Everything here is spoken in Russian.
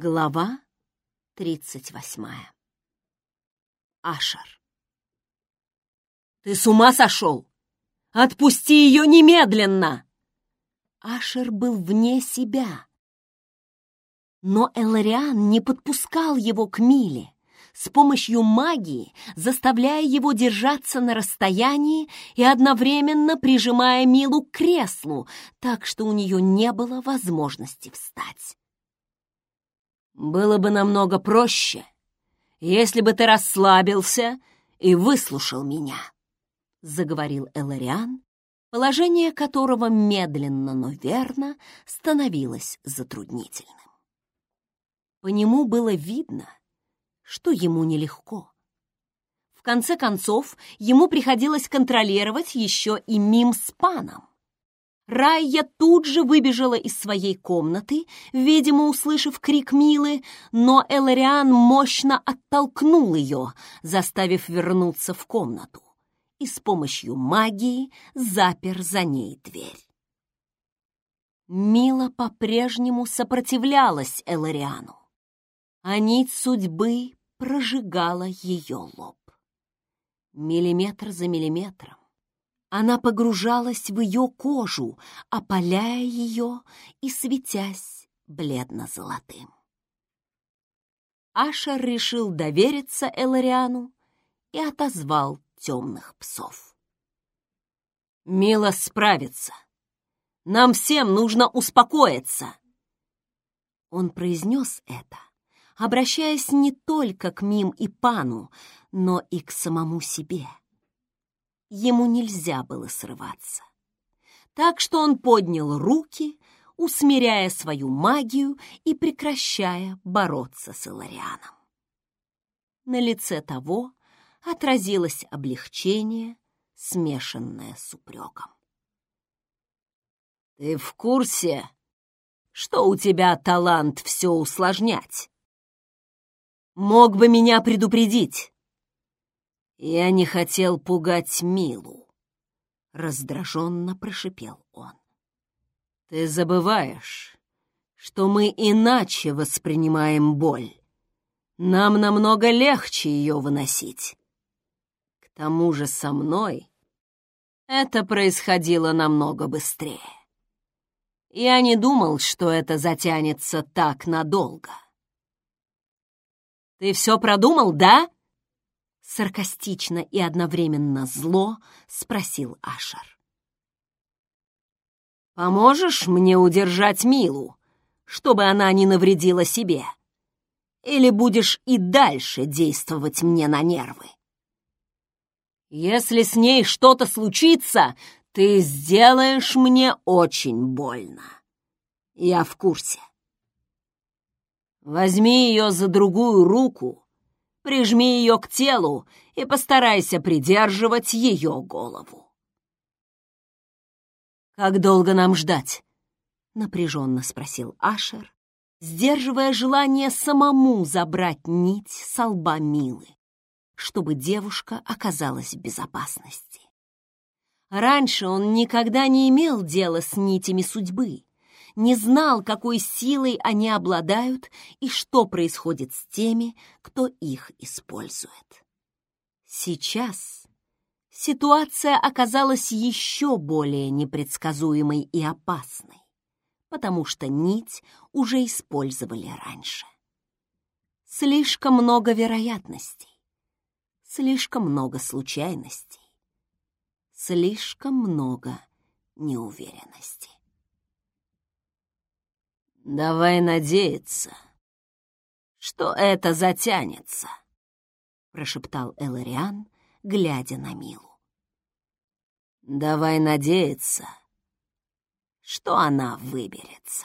Глава тридцать восьмая. Ашер. «Ты с ума сошел? Отпусти ее немедленно!» Ашер был вне себя. Но Элариан не подпускал его к Миле, с помощью магии заставляя его держаться на расстоянии и одновременно прижимая Милу к креслу, так что у нее не было возможности встать. Было бы намного проще, если бы ты расслабился и выслушал меня, — заговорил Элариан, положение которого медленно, но верно становилось затруднительным. По нему было видно, что ему нелегко. В конце концов, ему приходилось контролировать еще и мим с паном. Райя тут же выбежала из своей комнаты, видимо, услышав крик Милы, но Элариан мощно оттолкнул ее, заставив вернуться в комнату, и с помощью магии запер за ней дверь. Мила по-прежнему сопротивлялась Элариану, а нить судьбы прожигала ее лоб. Миллиметр за миллиметром она погружалась в ее кожу, опаляя ее и светясь бледно-золотым. Ашер решил довериться Элариану и отозвал темных псов. «Мила справится. Нам всем нужно успокоиться!» Он произнес это, обращаясь не только к Мим и Пану, но и к самому себе. Ему нельзя было срываться. Так что он поднял руки, усмиряя свою магию и прекращая бороться с Иларианом. На лице того отразилось облегчение, смешанное с упреком. «Ты в курсе, что у тебя талант все усложнять? Мог бы меня предупредить. «Я не хотел пугать Милу», — раздраженно прошипел он. «Ты забываешь, что мы иначе воспринимаем боль. Нам намного легче ее выносить. К тому же со мной это происходило намного быстрее. Я не думал, что это затянется так надолго». «Ты все продумал, да?» Саркастично и одновременно зло спросил Ашер. «Поможешь мне удержать Милу, чтобы она не навредила себе? Или будешь и дальше действовать мне на нервы? Если с ней что-то случится, ты сделаешь мне очень больно. Я в курсе. Возьми ее за другую руку Прижми ее к телу и постарайся придерживать ее голову. «Как долго нам ждать?» — напряженно спросил Ашер, сдерживая желание самому забрать нить со лба Милы, чтобы девушка оказалась в безопасности. Раньше он никогда не имел дела с нитями судьбы, не знал, какой силой они обладают и что происходит с теми, кто их использует. Сейчас ситуация оказалась еще более непредсказуемой и опасной, потому что нить уже использовали раньше. Слишком много вероятностей, слишком много случайностей, слишком много неуверенности. «Давай надеяться, что это затянется», — прошептал Элариан, глядя на Милу. «Давай надеяться, что она выберется».